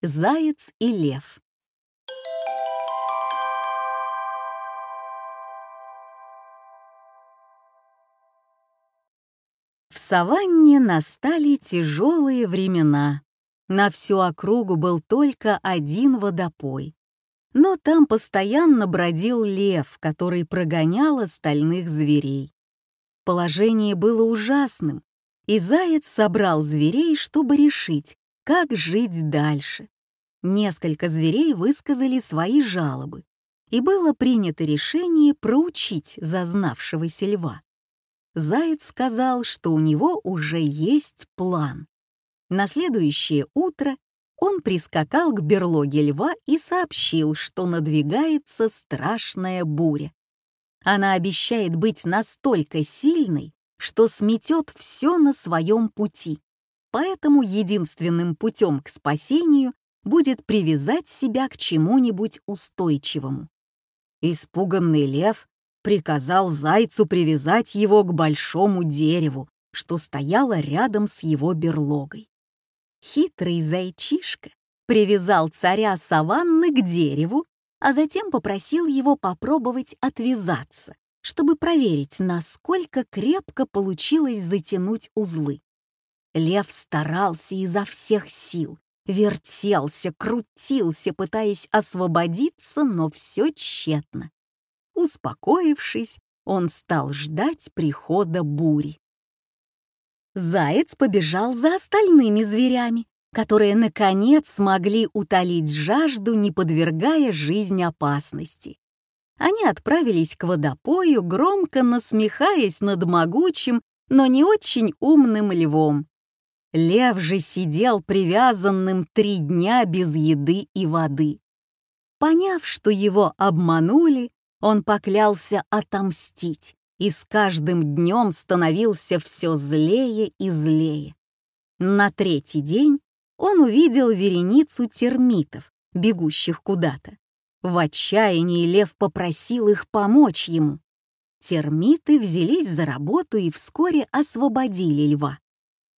Заяц и лев. В саванне настали тяжелые времена. На всю округу был только один водопой. Но там постоянно бродил лев, который прогонял остальных зверей. Положение было ужасным, и заяц собрал зверей, чтобы решить, как жить дальше. Несколько зверей высказали свои жалобы, и было принято решение проучить зазнавшегося льва. Заяц сказал, что у него уже есть план. На следующее утро он прискакал к берлоге льва и сообщил, что надвигается страшная буря. Она обещает быть настолько сильной, что сметет все на своем пути. Поэтому единственным путем к спасению будет привязать себя к чему-нибудь устойчивому. Испуганный лев приказал зайцу привязать его к большому дереву, что стояло рядом с его берлогой. Хитрый зайчишка привязал царя саванны к дереву, а затем попросил его попробовать отвязаться, чтобы проверить, насколько крепко получилось затянуть узлы. Лев старался изо всех сил, вертелся, крутился, пытаясь освободиться, но все тщетно. Успокоившись, он стал ждать прихода бури. Заяц побежал за остальными зверями, которые, наконец, смогли утолить жажду, не подвергая жизнь опасности. Они отправились к водопою, громко насмехаясь над могучим, но не очень умным львом. Лев же сидел привязанным три дня без еды и воды. Поняв, что его обманули, он поклялся отомстить и с каждым днем становился все злее и злее. На третий день он увидел вереницу термитов, бегущих куда-то. В отчаянии лев попросил их помочь ему. Термиты взялись за работу и вскоре освободили льва.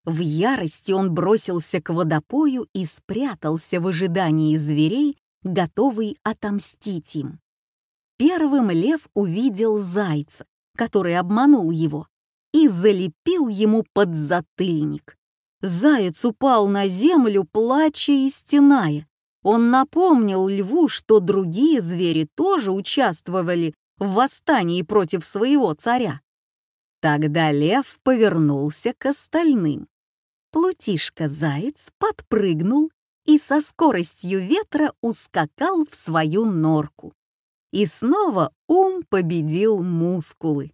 В ярости он бросился к водопою и спрятался в ожидании зверей, готовый отомстить им. Первым лев увидел зайца, который обманул его, и залепил ему подзатыльник. Заяц упал на землю, плача и стеная. Он напомнил льву, что другие звери тоже участвовали в восстании против своего царя. Тогда лев повернулся к остальным. Плутишка-заяц подпрыгнул и со скоростью ветра ускакал в свою норку. И снова ум победил мускулы.